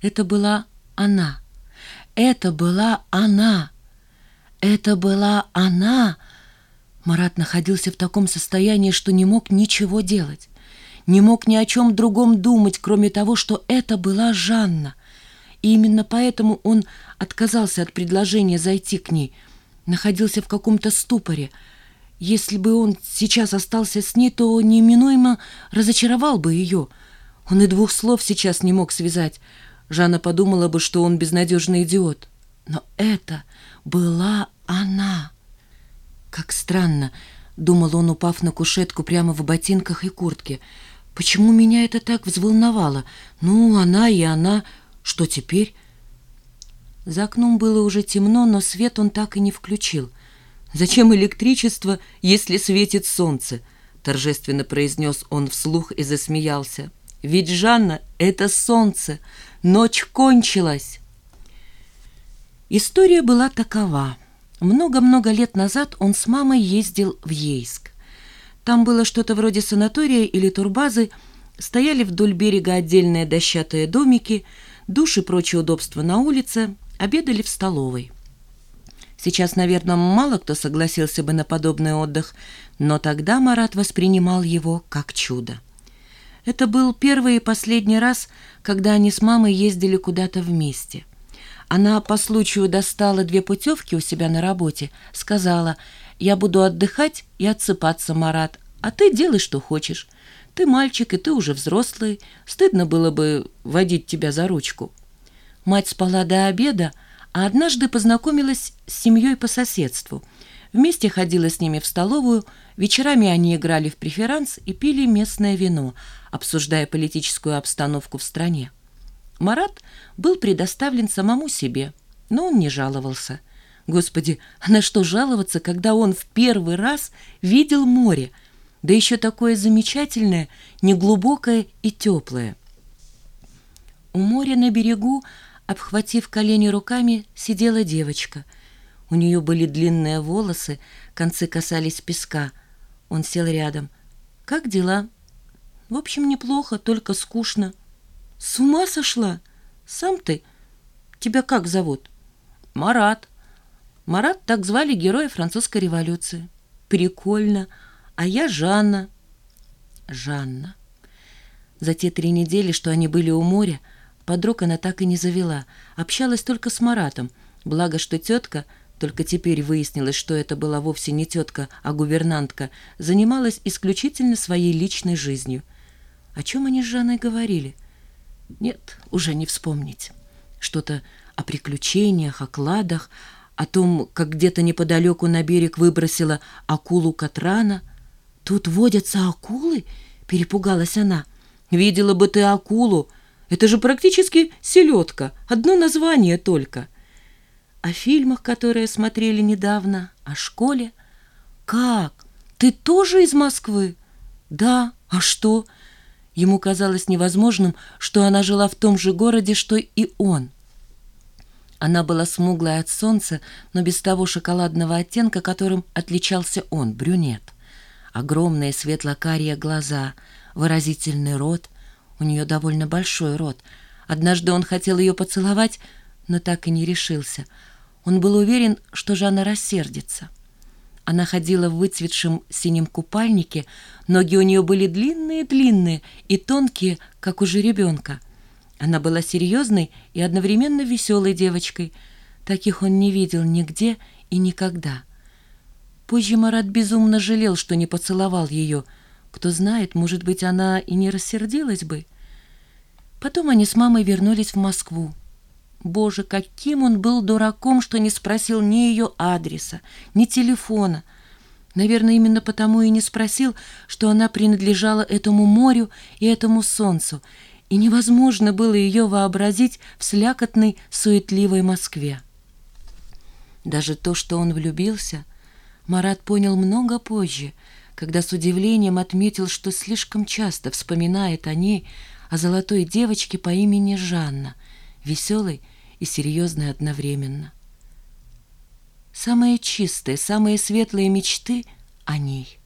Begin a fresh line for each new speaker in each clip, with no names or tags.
Это была она. Это была она. Это была она. Марат находился в таком состоянии, что не мог ничего делать. Не мог ни о чем другом думать, кроме того, что это была Жанна. И именно поэтому он отказался от предложения зайти к ней. Находился в каком-то ступоре. Если бы он сейчас остался с ней, то неминуемо разочаровал бы ее. Он и двух слов сейчас не мог связать. Жанна подумала бы, что он безнадежный идиот. Но это была она. Как странно, думал он, упав на кушетку прямо в ботинках и куртке. Почему меня это так взволновало? Ну, она и она. Что теперь? За окном было уже темно, но свет он так и не включил. «Зачем электричество, если светит солнце?» торжественно произнес он вслух и засмеялся. «Ведь Жанна — это солнце!» Ночь кончилась. История была такова. Много-много лет назад он с мамой ездил в Ейск. Там было что-то вроде санатория или турбазы, стояли вдоль берега отдельные дощатые домики, души и прочие удобства на улице, обедали в столовой. Сейчас, наверное, мало кто согласился бы на подобный отдых, но тогда Марат воспринимал его как чудо. Это был первый и последний раз, когда они с мамой ездили куда-то вместе. Она по случаю достала две путевки у себя на работе, сказала, «Я буду отдыхать и отсыпаться, Марат, а ты делай, что хочешь. Ты мальчик, и ты уже взрослый, стыдно было бы водить тебя за ручку». Мать спала до обеда, а однажды познакомилась с семьей по соседству – Вместе ходила с ними в столовую, вечерами они играли в преферанс и пили местное вино, обсуждая политическую обстановку в стране. Марат был предоставлен самому себе, но он не жаловался. Господи, а на что жаловаться, когда он в первый раз видел море, да еще такое замечательное, неглубокое и теплое. У моря на берегу, обхватив колени руками, сидела девочка – у нее были длинные волосы, концы касались песка. Он сел рядом. «Как дела?» «В общем, неплохо, только скучно». «С ума сошла? Сам ты? Тебя как зовут?» «Марат». Марат так звали героя французской революции. «Прикольно. А я Жанна». Жанна. За те три недели, что они были у моря, подруг она так и не завела. Общалась только с Маратом, благо что тетка — только теперь выяснилось, что это была вовсе не тетка, а гувернантка, занималась исключительно своей личной жизнью. О чем они с Жанной говорили? Нет, уже не вспомнить. Что-то о приключениях, о кладах, о том, как где-то неподалеку на берег выбросила акулу Катрана. «Тут водятся акулы?» — перепугалась она. «Видела бы ты акулу! Это же практически селедка, одно название только!» О фильмах, которые смотрели недавно, о школе. «Как? Ты тоже из Москвы?» «Да. А что?» Ему казалось невозможным, что она жила в том же городе, что и он. Она была смуглая от солнца, но без того шоколадного оттенка, которым отличался он, брюнет. Огромные светло-карие глаза, выразительный рот. У нее довольно большой рот. Однажды он хотел ее поцеловать, но так и не решился — он был уверен, что Жанна рассердится. Она ходила в выцветшем синем купальнике, ноги у нее были длинные-длинные и тонкие, как у жеребенка. Она была серьезной и одновременно веселой девочкой. Таких он не видел нигде и никогда. Позже Марат безумно жалел, что не поцеловал ее. Кто знает, может быть, она и не рассердилась бы. Потом они с мамой вернулись в Москву. Боже, каким он был дураком, что не спросил ни ее адреса, ни телефона. Наверное, именно потому и не спросил, что она принадлежала этому морю и этому солнцу, и невозможно было ее вообразить в слякотной, суетливой Москве. Даже то, что он влюбился, Марат понял много позже, когда с удивлением отметил, что слишком часто вспоминает о ней, о золотой девочке по имени Жанна, веселой и серьезной одновременно. Самые чистые, самые светлые мечты о ней.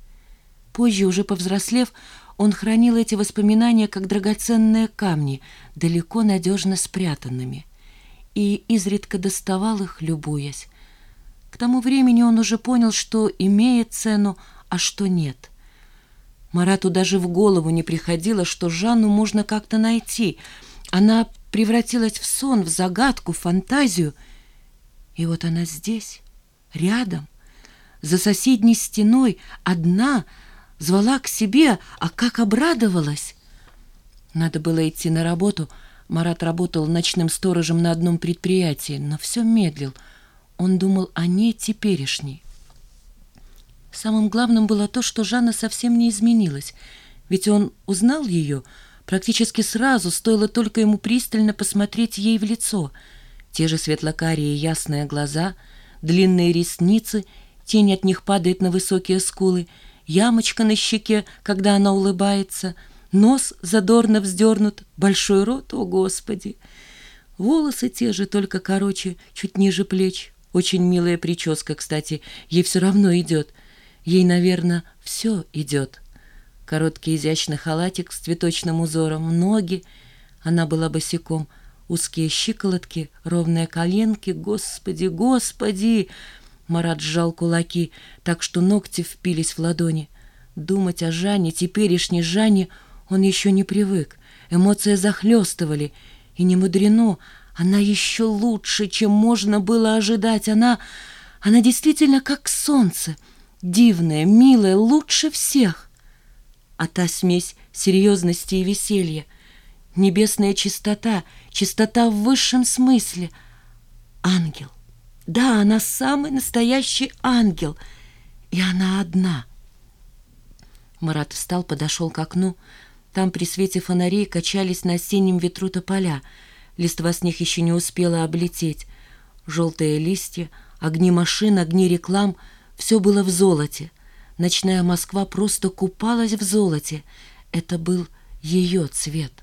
Позже, уже повзрослев, он хранил эти воспоминания как драгоценные камни, далеко надежно спрятанными, и изредка доставал их, любуясь. К тому времени он уже понял, что имеет цену, а что нет. Марату даже в голову не приходило, что Жанну можно как-то найти. Она превратилась в сон, в загадку, в фантазию. И вот она здесь, рядом, за соседней стеной, одна, звала к себе, а как обрадовалась. Надо было идти на работу. Марат работал ночным сторожем на одном предприятии, но все медлил. Он думал о ней теперешней. Самым главным было то, что Жанна совсем не изменилась, ведь он узнал ее практически сразу, стоило только ему пристально посмотреть ей в лицо. Те же светлокарие ясные глаза, длинные ресницы, тень от них падает на высокие скулы, ямочка на щеке, когда она улыбается, нос задорно вздернут, большой рот, о Господи! Волосы те же, только короче, чуть ниже плеч. Очень милая прическа, кстати, ей все равно идет — Ей, наверное, все идет. Короткий изящный халатик с цветочным узором, ноги. Она была босиком. Узкие щиколотки, ровные коленки. Господи, господи! Марат сжал кулаки, так что ногти впились в ладони. Думать о Жанне, теперешней Жанне, он еще не привык. Эмоции захлестывали. И не мудрено, она еще лучше, чем можно было ожидать. Она, она действительно как солнце — дивная, милая, лучше всех. А та смесь серьезности и веселья, небесная чистота, чистота в высшем смысле. Ангел. Да, она самый настоящий ангел, и она одна. Марат встал, подошел к окну. Там при свете фонарей качались на осеннем ветру тополя. Листва с них еще не успела облететь. Желтые листья, огни машин, огни реклам — все было в золоте. Ночная Москва просто купалась в золоте. Это был ее цвет.